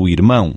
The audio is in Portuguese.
o irmão.